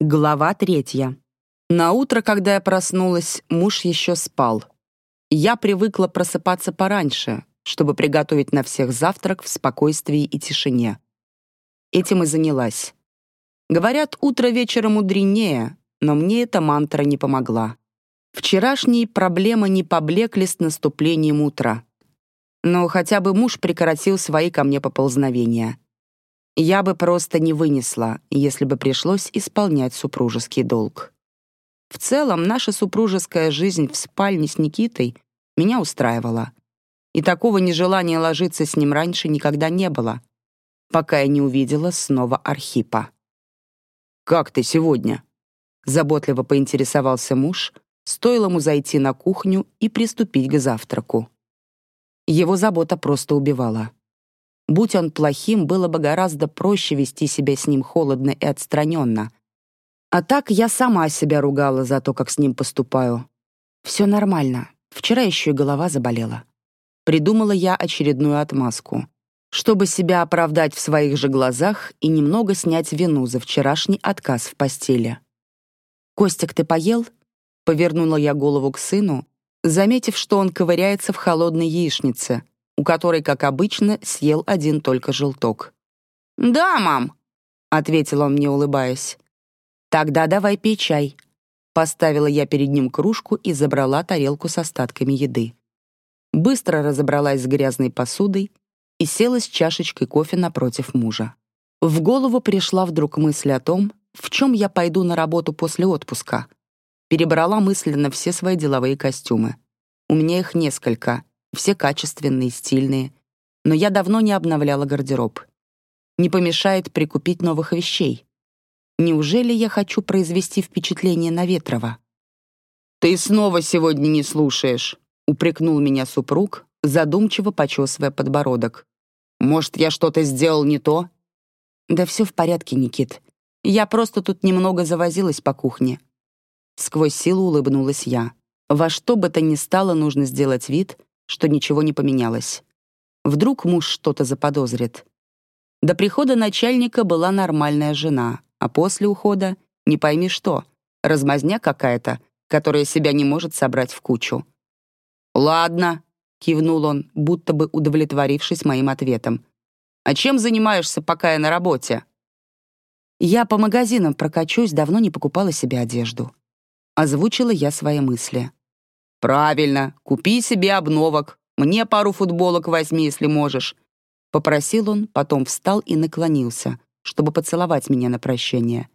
Глава третья. На утро, когда я проснулась, муж еще спал. Я привыкла просыпаться пораньше, чтобы приготовить на всех завтрак в спокойствии и тишине. Этим и занялась. Говорят, утро вечера мудренее, но мне эта мантра не помогла. Вчерашние проблемы не поблекли с наступлением утра. Но хотя бы муж прекратил свои ко мне поползновения. Я бы просто не вынесла, если бы пришлось исполнять супружеский долг. В целом, наша супружеская жизнь в спальне с Никитой меня устраивала. И такого нежелания ложиться с ним раньше никогда не было, пока я не увидела снова Архипа. «Как ты сегодня?» Заботливо поинтересовался муж, стоило ему зайти на кухню и приступить к завтраку. Его забота просто убивала. Будь он плохим, было бы гораздо проще вести себя с ним холодно и отстраненно. А так я сама себя ругала за то, как с ним поступаю. Все нормально. Вчера еще и голова заболела. Придумала я очередную отмазку, чтобы себя оправдать в своих же глазах и немного снять вину за вчерашний отказ в постели. «Костик, ты поел?» Повернула я голову к сыну, заметив, что он ковыряется в холодной яичнице — у которой, как обычно, съел один только желток. «Да, мам», — ответил он мне, улыбаясь. «Тогда давай пей чай». Поставила я перед ним кружку и забрала тарелку с остатками еды. Быстро разобралась с грязной посудой и села с чашечкой кофе напротив мужа. В голову пришла вдруг мысль о том, в чем я пойду на работу после отпуска. Перебрала мысленно все свои деловые костюмы. У меня их несколько, все качественные, стильные. Но я давно не обновляла гардероб. Не помешает прикупить новых вещей. Неужели я хочу произвести впечатление на Ветрова? «Ты снова сегодня не слушаешь», — упрекнул меня супруг, задумчиво почесывая подбородок. «Может, я что-то сделал не то?» «Да все в порядке, Никит. Я просто тут немного завозилась по кухне». Сквозь силу улыбнулась я. Во что бы то ни стало, нужно сделать вид, что ничего не поменялось. Вдруг муж что-то заподозрит. До прихода начальника была нормальная жена, а после ухода — не пойми что, размазня какая-то, которая себя не может собрать в кучу. «Ладно», — кивнул он, будто бы удовлетворившись моим ответом. «А чем занимаешься, пока я на работе?» «Я по магазинам прокачусь, давно не покупала себе одежду». Озвучила я свои мысли. «Правильно, купи себе обновок. Мне пару футболок возьми, если можешь». Попросил он, потом встал и наклонился, чтобы поцеловать меня на прощение.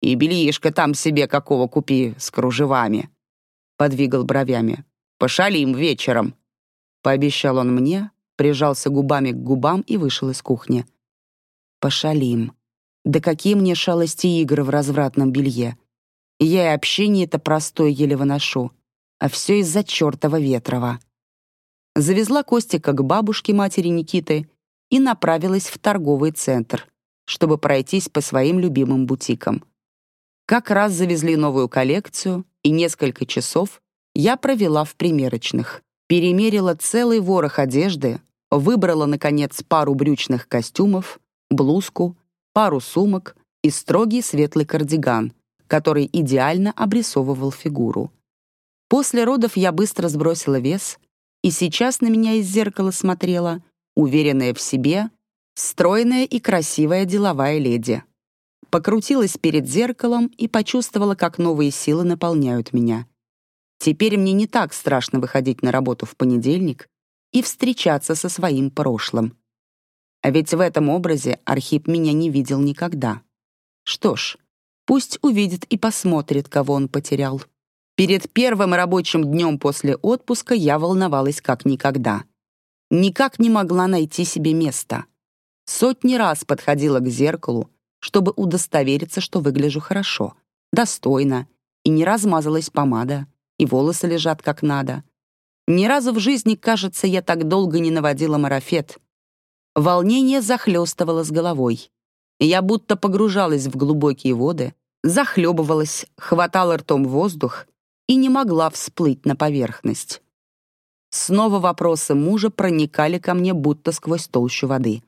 «И бельишко там себе какого купи с кружевами», — подвигал бровями. «Пошалим вечером», — пообещал он мне, прижался губами к губам и вышел из кухни. «Пошалим. Да какие мне шалости игры в развратном белье. Я и общение это простое еле выношу а все из-за чертова Ветрова. Завезла Костика к бабушке матери Никиты и направилась в торговый центр, чтобы пройтись по своим любимым бутикам. Как раз завезли новую коллекцию, и несколько часов я провела в примерочных. Перемерила целый ворох одежды, выбрала, наконец, пару брючных костюмов, блузку, пару сумок и строгий светлый кардиган, который идеально обрисовывал фигуру. После родов я быстро сбросила вес, и сейчас на меня из зеркала смотрела, уверенная в себе, стройная и красивая деловая леди. Покрутилась перед зеркалом и почувствовала, как новые силы наполняют меня. Теперь мне не так страшно выходить на работу в понедельник и встречаться со своим прошлым. А ведь в этом образе Архип меня не видел никогда. Что ж, пусть увидит и посмотрит, кого он потерял. Перед первым рабочим днем после отпуска я волновалась как никогда. Никак не могла найти себе места. Сотни раз подходила к зеркалу, чтобы удостовериться, что выгляжу хорошо, достойно, и не размазалась помада, и волосы лежат как надо. Ни разу в жизни, кажется, я так долго не наводила марафет. Волнение захлестывало с головой. Я будто погружалась в глубокие воды, захлебывалась, хватала ртом воздух и не могла всплыть на поверхность. Снова вопросы мужа проникали ко мне будто сквозь толщу воды.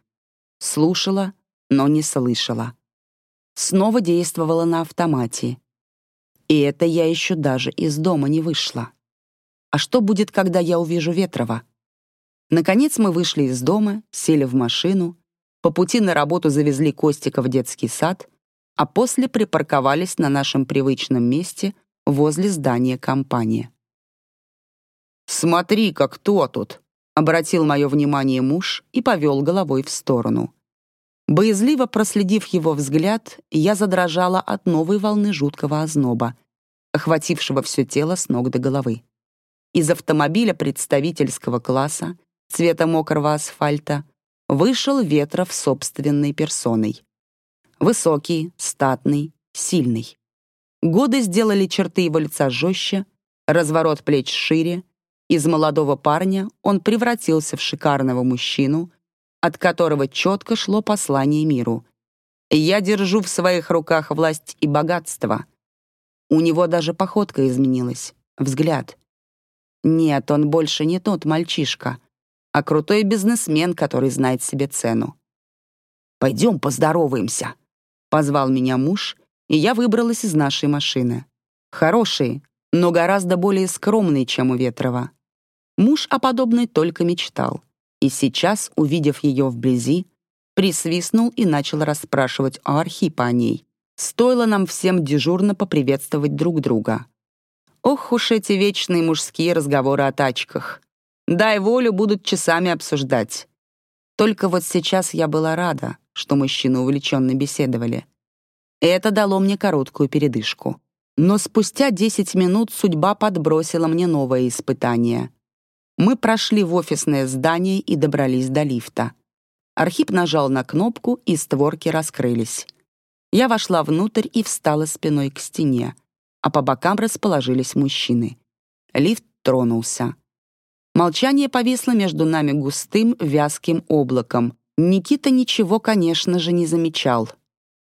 Слушала, но не слышала. снова действовала на автомате. И это я еще даже из дома не вышла. А что будет, когда я увижу Ветрова? Наконец мы вышли из дома, сели в машину, по пути на работу завезли Костика в детский сад, а после припарковались на нашем привычном месте возле здания компании. «Смотри-ка, кто тут!» — обратил мое внимание муж и повел головой в сторону. Боязливо проследив его взгляд, я задрожала от новой волны жуткого озноба, охватившего все тело с ног до головы. Из автомобиля представительского класса, цвета мокрого асфальта, вышел Ветров собственной персоной. Высокий, статный, сильный. Годы сделали черты его лица жестче, разворот плеч шире, из молодого парня он превратился в шикарного мужчину, от которого четко шло послание миру. «Я держу в своих руках власть и богатство». У него даже походка изменилась, взгляд. Нет, он больше не тот мальчишка, а крутой бизнесмен, который знает себе цену. «Пойдем поздороваемся», — позвал меня муж, и я выбралась из нашей машины. Хороший, но гораздо более скромный, чем у Ветрова. Муж о подобной только мечтал. И сейчас, увидев ее вблизи, присвистнул и начал расспрашивать о Архипа о ней. Стоило нам всем дежурно поприветствовать друг друга. Ох уж эти вечные мужские разговоры о тачках. Дай волю, будут часами обсуждать. Только вот сейчас я была рада, что мужчины увлеченно беседовали. Это дало мне короткую передышку. Но спустя 10 минут судьба подбросила мне новое испытание. Мы прошли в офисное здание и добрались до лифта. Архип нажал на кнопку, и створки раскрылись. Я вошла внутрь и встала спиной к стене, а по бокам расположились мужчины. Лифт тронулся. Молчание повисло между нами густым, вязким облаком. Никита ничего, конечно же, не замечал.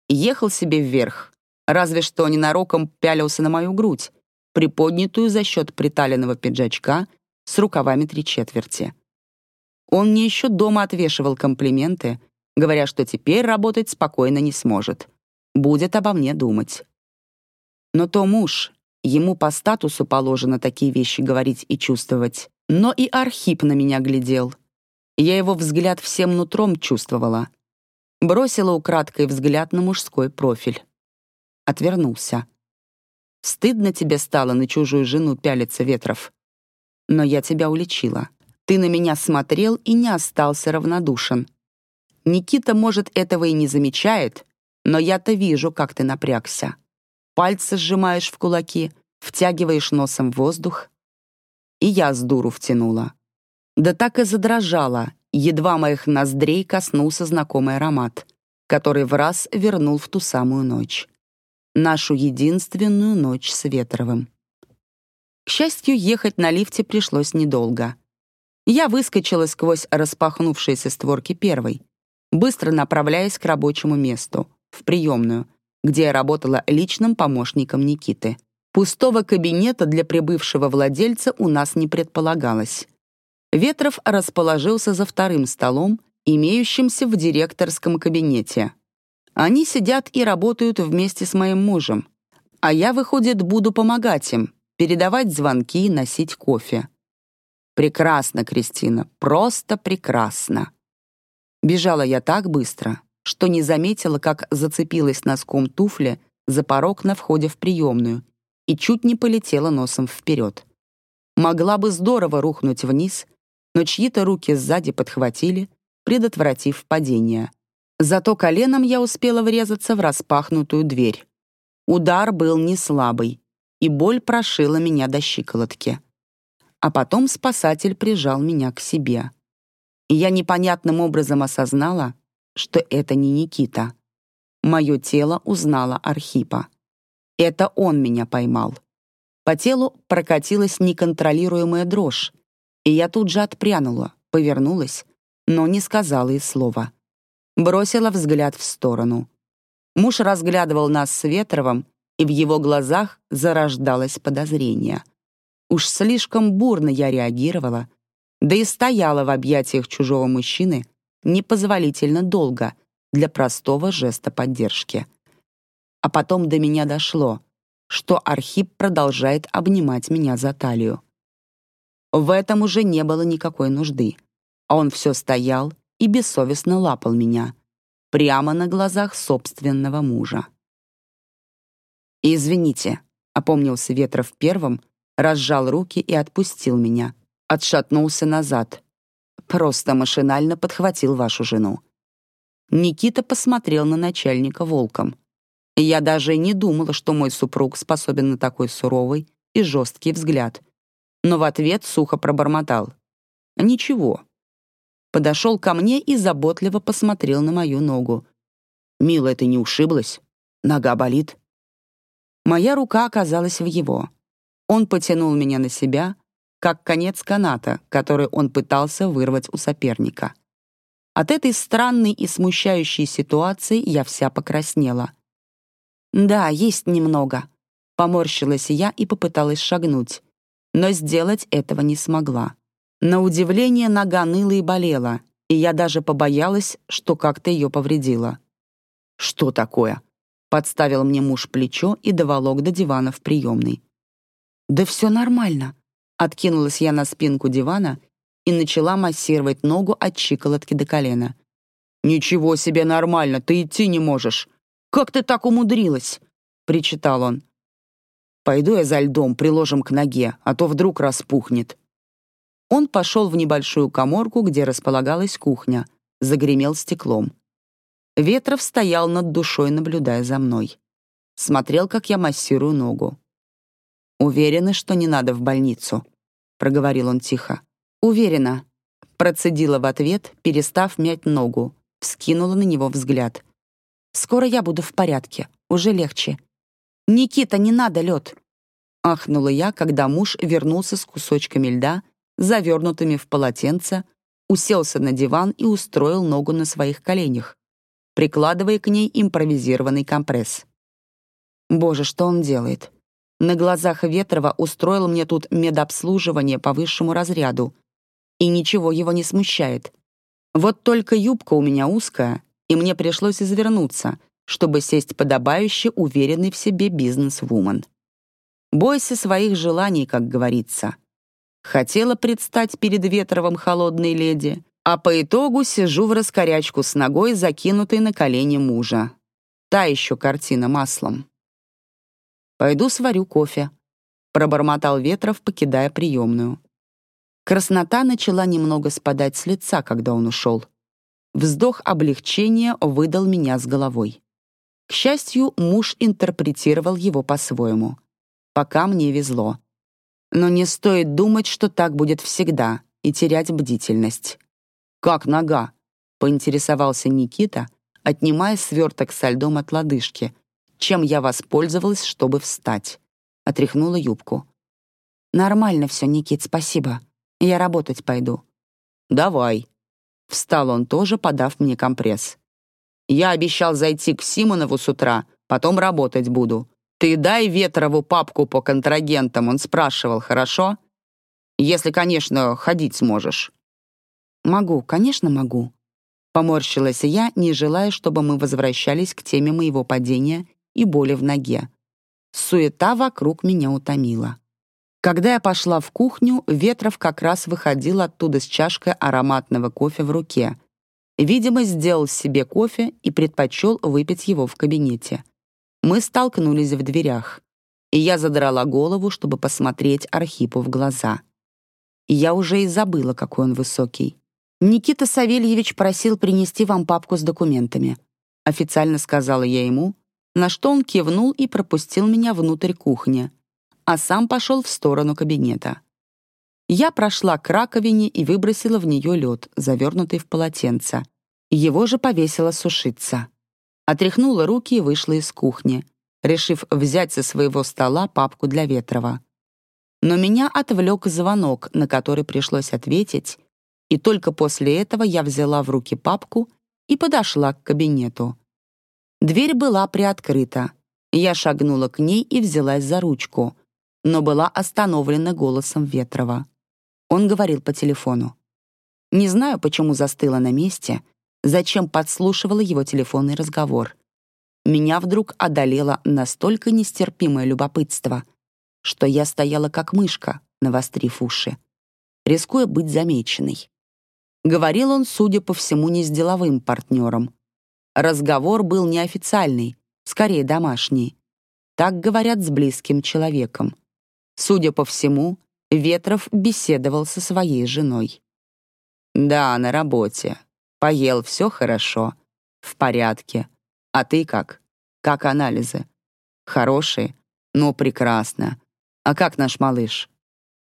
Ехал себе вверх, разве что ненароком пялился на мою грудь, приподнятую за счет приталенного пиджачка с рукавами три четверти. Он мне еще дома отвешивал комплименты, говоря, что теперь работать спокойно не сможет. Будет обо мне думать. Но то муж, ему по статусу положено такие вещи говорить и чувствовать. Но и Архип на меня глядел. Я его взгляд всем нутром чувствовала. Бросила украдкой взгляд на мужской профиль. Отвернулся. «Стыдно тебе стало на чужую жену пялиться, Ветров?» но я тебя уличила. Ты на меня смотрел и не остался равнодушен. Никита, может, этого и не замечает, но я-то вижу, как ты напрягся. Пальцы сжимаешь в кулаки, втягиваешь носом воздух. И я с дуру втянула. Да так и задрожала, едва моих ноздрей коснулся знакомый аромат, который в раз вернул в ту самую ночь. Нашу единственную ночь с Ветровым. К счастью, ехать на лифте пришлось недолго. Я выскочила сквозь распахнувшиеся створки первой, быстро направляясь к рабочему месту, в приемную, где я работала личным помощником Никиты. Пустого кабинета для прибывшего владельца у нас не предполагалось. Ветров расположился за вторым столом, имеющимся в директорском кабинете. Они сидят и работают вместе с моим мужем, а я, выходит, буду помогать им, передавать звонки, носить кофе. Прекрасно, Кристина, просто прекрасно. Бежала я так быстро, что не заметила, как зацепилась носком туфли за порог на входе в приемную и чуть не полетела носом вперед. Могла бы здорово рухнуть вниз, но чьи-то руки сзади подхватили, предотвратив падение. Зато коленом я успела врезаться в распахнутую дверь. Удар был не слабый, и боль прошила меня до щиколотки. А потом спасатель прижал меня к себе. И я непонятным образом осознала, что это не Никита. Мое тело узнало Архипа. Это он меня поймал. По телу прокатилась неконтролируемая дрожь, и я тут же отпрянула, повернулась, но не сказала и слова. Бросила взгляд в сторону. Муж разглядывал нас с Ветровым и в его глазах зарождалось подозрение. Уж слишком бурно я реагировала, да и стояла в объятиях чужого мужчины непозволительно долго для простого жеста поддержки. а потом до меня дошло, что Архип продолжает обнимать меня за талию. В этом уже не было никакой нужды, а он все стоял и бессовестно лапал меня, прямо на глазах собственного мужа. «Извините», — опомнился Ветров первым, разжал руки и отпустил меня, отшатнулся назад. Просто машинально подхватил вашу жену. Никита посмотрел на начальника волком. Я даже не думала, что мой супруг способен на такой суровый и жесткий взгляд. Но в ответ сухо пробормотал. «Ничего». Подошел ко мне и заботливо посмотрел на мою ногу. «Милая, ты не ушиблась? Нога болит?» Моя рука оказалась в его. Он потянул меня на себя, как конец каната, который он пытался вырвать у соперника. От этой странной и смущающей ситуации я вся покраснела. «Да, есть немного», — поморщилась я и попыталась шагнуть, но сделать этого не смогла. На удивление нога ныла и болела, и я даже побоялась, что как-то ее повредила. «Что такое?» — подставил мне муж плечо и доволок до дивана в приемной. «Да все нормально». Откинулась я на спинку дивана и начала массировать ногу от щиколотки до колена. «Ничего себе нормально, ты идти не можешь. Как ты так умудрилась?» — причитал он. «Пойду я за льдом, приложим к ноге, а то вдруг распухнет». Он пошел в небольшую коморку, где располагалась кухня, загремел стеклом. Ветров стоял над душой, наблюдая за мной. Смотрел, как я массирую ногу. «Уверены, что не надо в больницу?» — проговорил он тихо. «Уверена», — процедила в ответ, перестав мять ногу, вскинула на него взгляд. «Скоро я буду в порядке, уже легче». «Никита, не надо лед!» — ахнула я, когда муж вернулся с кусочками льда, завернутыми в полотенце, уселся на диван и устроил ногу на своих коленях, прикладывая к ней импровизированный компресс. Боже, что он делает? На глазах Ветрова устроил мне тут медобслуживание по высшему разряду. И ничего его не смущает. Вот только юбка у меня узкая, и мне пришлось извернуться, чтобы сесть подобающе уверенный в себе бизнес-вумен. Бойся своих желаний, как говорится. Хотела предстать перед Ветровым холодной леди, а по итогу сижу в раскорячку с ногой, закинутой на колени мужа. Та еще картина маслом. «Пойду сварю кофе», — пробормотал Ветров, покидая приемную. Краснота начала немного спадать с лица, когда он ушел. Вздох облегчения выдал меня с головой. К счастью, муж интерпретировал его по-своему. Пока мне везло. Но не стоит думать, что так будет всегда, и терять бдительность. «Как нога?» — поинтересовался Никита, отнимая сверток со льдом от лодыжки, чем я воспользовалась, чтобы встать. Отряхнула юбку. «Нормально все, Никит, спасибо. Я работать пойду». «Давай». Встал он тоже, подав мне компресс. «Я обещал зайти к Симонову с утра, потом работать буду. Ты дай Ветрову папку по контрагентам, он спрашивал, хорошо? Если, конечно, ходить сможешь». «Могу, конечно, могу». Поморщилась я, не желая, чтобы мы возвращались к теме моего падения и боли в ноге. Суета вокруг меня утомила. Когда я пошла в кухню, Ветров как раз выходил оттуда с чашкой ароматного кофе в руке. Видимо, сделал себе кофе и предпочел выпить его в кабинете. Мы столкнулись в дверях, и я задрала голову, чтобы посмотреть Архипу в глаза. я уже и забыла, какой он высокий. «Никита Савельевич просил принести вам папку с документами», официально сказала я ему, на что он кивнул и пропустил меня внутрь кухни, а сам пошел в сторону кабинета. Я прошла к раковине и выбросила в нее лед, завернутый в полотенце. Его же повесила сушиться. Отряхнула руки и вышла из кухни, решив взять со своего стола папку для Ветрова. Но меня отвлек звонок, на который пришлось ответить, и только после этого я взяла в руки папку и подошла к кабинету. Дверь была приоткрыта. Я шагнула к ней и взялась за ручку, но была остановлена голосом Ветрова. Он говорил по телефону. Не знаю, почему застыла на месте, зачем подслушивала его телефонный разговор. меня вдруг одолело настолько нестерпимое любопытство, что я стояла как мышка, навострив уши, рискуя быть замеченной. Говорил он, судя по всему, не с деловым партнером. Разговор был неофициальный, скорее домашний. Так говорят с близким человеком. Судя по всему, Ветров беседовал со своей женой. «Да, на работе. Поел, все хорошо. В порядке. А ты как? Как анализы? Хорошие? Ну, прекрасно. А как наш малыш?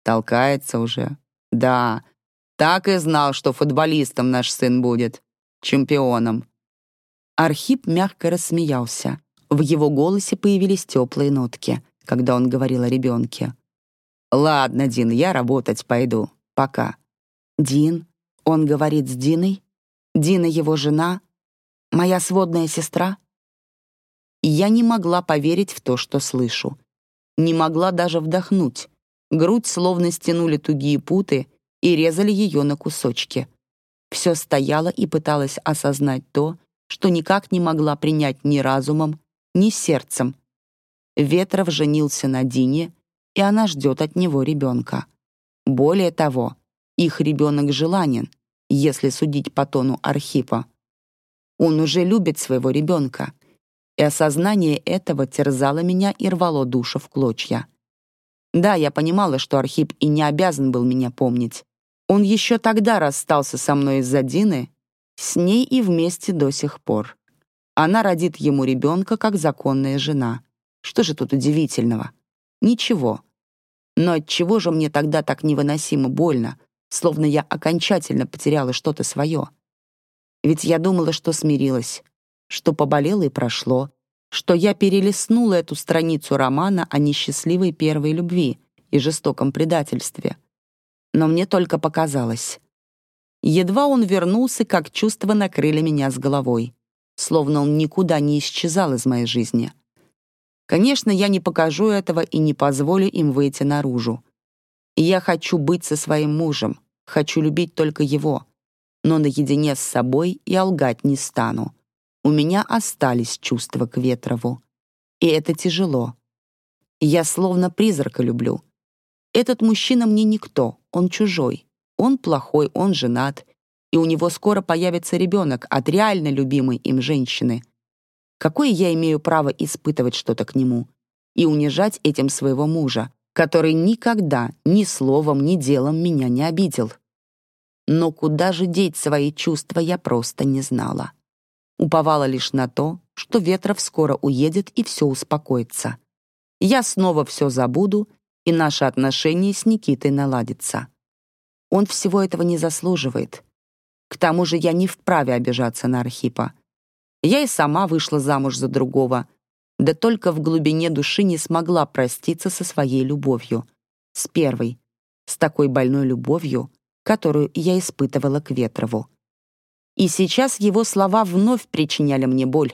Толкается уже? Да. Так и знал, что футболистом наш сын будет. Чемпионом. Архип мягко рассмеялся. В его голосе появились теплые нотки, когда он говорил о ребенке. «Ладно, Дин, я работать пойду. Пока». «Дин? Он говорит с Диной? Дина его жена? Моя сводная сестра?» Я не могла поверить в то, что слышу. Не могла даже вдохнуть. Грудь словно стянули тугие путы и резали ее на кусочки. Все стояла и пыталась осознать то, что никак не могла принять ни разумом, ни сердцем. Ветров женился на Дине, и она ждет от него ребенка. Более того, их ребенок желанен, если судить по тону Архипа. Он уже любит своего ребенка, и осознание этого терзало меня и рвало душу в клочья. Да, я понимала, что Архип и не обязан был меня помнить. Он еще тогда расстался со мной из-за Дины, с ней и вместе до сих пор. Она родит ему ребенка как законная жена. Что же тут удивительного? Ничего. Но от чего же мне тогда так невыносимо больно, словно я окончательно потеряла что-то свое? Ведь я думала, что смирилась, что поболело и прошло, что я перелистнула эту страницу романа о несчастливой первой любви и жестоком предательстве. Но мне только показалось. Едва он вернулся, как чувства накрыли меня с головой, словно он никуда не исчезал из моей жизни. Конечно, я не покажу этого и не позволю им выйти наружу. Я хочу быть со своим мужем, хочу любить только его, но наедине с собой я лгать не стану. У меня остались чувства к Ветрову. И это тяжело. Я словно призрака люблю. Этот мужчина мне никто, он чужой. Он плохой, он женат, и у него скоро появится ребенок от реально любимой им женщины — Какое я имею право испытывать что-то к нему и унижать этим своего мужа, который никогда ни словом, ни делом меня не обидел? Но куда же деть свои чувства, я просто не знала. Уповала лишь на то, что Ветров скоро уедет и все успокоится. Я снова все забуду, и наши отношения с Никитой наладятся. Он всего этого не заслуживает. К тому же я не вправе обижаться на Архипа. Я и сама вышла замуж за другого, да только в глубине души не смогла проститься со своей любовью. С первой, с такой больной любовью, которую я испытывала к Ветрову. И сейчас его слова вновь причиняли мне боль.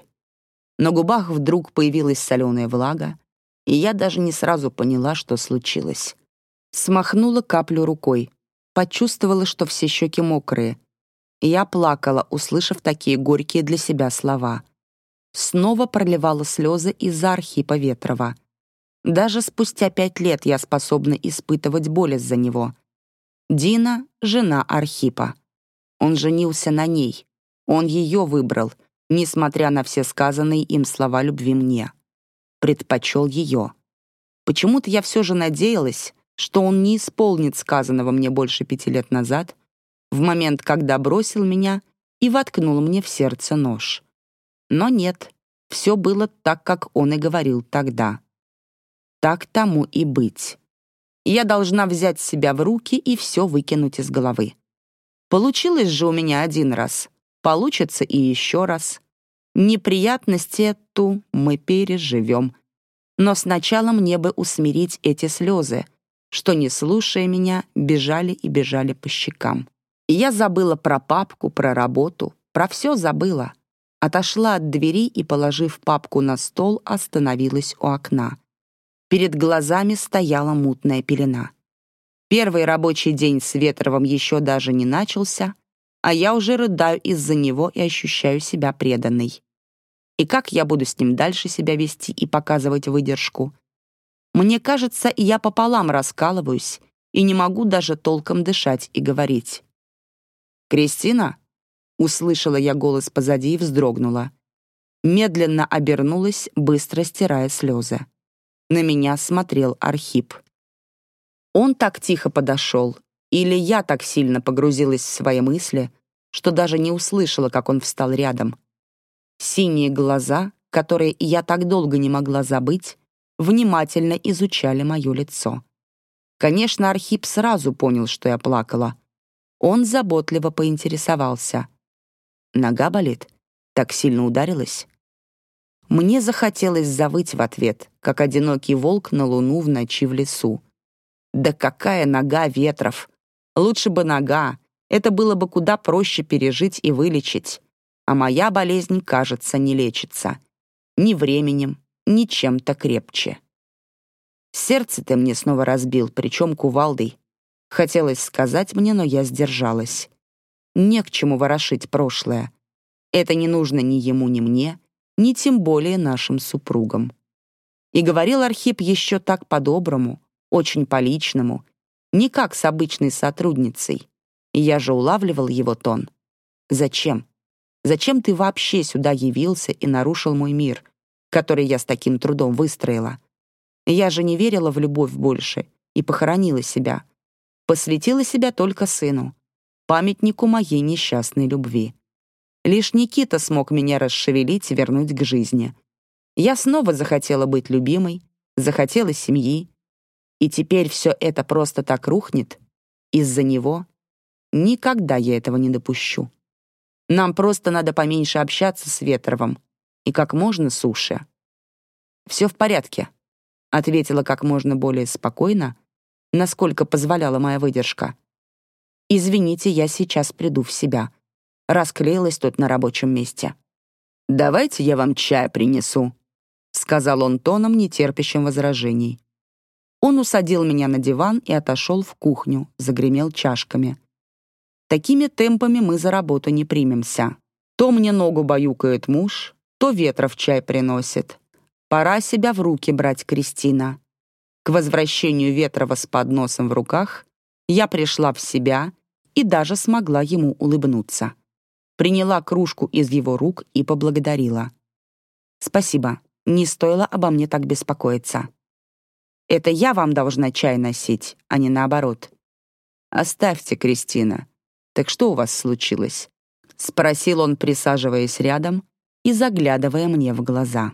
На губах вдруг появилась соленая влага, и я даже не сразу поняла, что случилось. Смахнула каплю рукой, почувствовала, что все щеки мокрые, я плакала, услышав такие горькие для себя слова. Снова проливала слезы из-за Архипа Ветрова. Даже спустя пять лет я способна испытывать боль из-за него. Дина — жена Архипа. Он женился на ней. Он ее выбрал, несмотря на все сказанные им слова любви мне. Предпочел ее. Почему-то я все же надеялась, что он не исполнит сказанного мне больше пяти лет назад — в момент, когда бросил меня и воткнул мне в сердце нож. Но нет, все было так, как он и говорил тогда. Так тому и быть. Я должна взять себя в руки и все выкинуть из головы. Получилось же у меня один раз. Получится и еще раз. Неприятности эту мы переживем. Но сначала мне бы усмирить эти слезы, что, не слушая меня, бежали и бежали по щекам. Я забыла про папку, про работу, про все забыла. Отошла от двери и, положив папку на стол, остановилась у окна. Перед глазами стояла мутная пелена. Первый рабочий день с Ветровым еще даже не начался, а я уже рыдаю из-за него и ощущаю себя преданной. И как я буду с ним дальше себя вести и показывать выдержку? Мне кажется, я пополам раскалываюсь и не могу даже толком дышать и говорить. «Кристина?» — услышала я голос позади и вздрогнула. Медленно обернулась, быстро стирая слезы. На меня смотрел Архип. Он так тихо подошел, или я так сильно погрузилась в свои мысли, что даже не услышала, как он встал рядом. Синие глаза, которые я так долго не могла забыть, внимательно изучали мое лицо. Конечно, Архип сразу понял, что я плакала. Он заботливо поинтересовался. «Нога болит? Так сильно ударилась?» Мне захотелось завыть в ответ, как одинокий волк на луну в ночи в лесу. Да какая нога ветров! Лучше бы нога, это было бы куда проще пережить и вылечить. А моя болезнь, кажется, не лечится. Ни временем, ни чем-то крепче. Сердце ты мне снова разбил, причем кувалдой. Хотелось сказать мне, но я сдержалась. Не к чему ворошить прошлое. Это не нужно ни ему, ни мне, ни тем более нашим супругам. И говорил Архип еще так по-доброму, очень по-личному, не как с обычной сотрудницей. Я же улавливал его тон. Зачем? Зачем ты вообще сюда явился и нарушил мой мир, который я с таким трудом выстроила? Я же не верила в любовь больше и похоронила себя. Посвятила себя только сыну, памятнику моей несчастной любви. Лишь Никита смог меня расшевелить и вернуть к жизни. Я снова захотела быть любимой, захотела семьи. И теперь все это просто так рухнет из-за него Никогда я этого не допущу. Нам просто надо поменьше общаться с Ветровым и как можно суше. «Все в порядке», — ответила как можно более спокойно, насколько позволяла моя выдержка. «Извините, я сейчас приду в себя». Расклеилась тут на рабочем месте. «Давайте я вам чай принесу», — сказал он тоном, нетерпящим возражений. Он усадил меня на диван и отошел в кухню, загремел чашками. Такими темпами мы за работу не примемся. То мне ногу баюкает муж, то ветров чай приносит. Пора себя в руки брать, Кристина. К возвращению Ветрова с подносом в руках я пришла в себя и даже смогла ему улыбнуться. Приняла кружку из его рук и поблагодарила. «Спасибо, не стоило обо мне так беспокоиться. Это я вам должна чай носить, а не наоборот». «Оставьте, Кристина», «Так что у вас случилось?» — спросил он, присаживаясь рядом и заглядывая мне в глаза.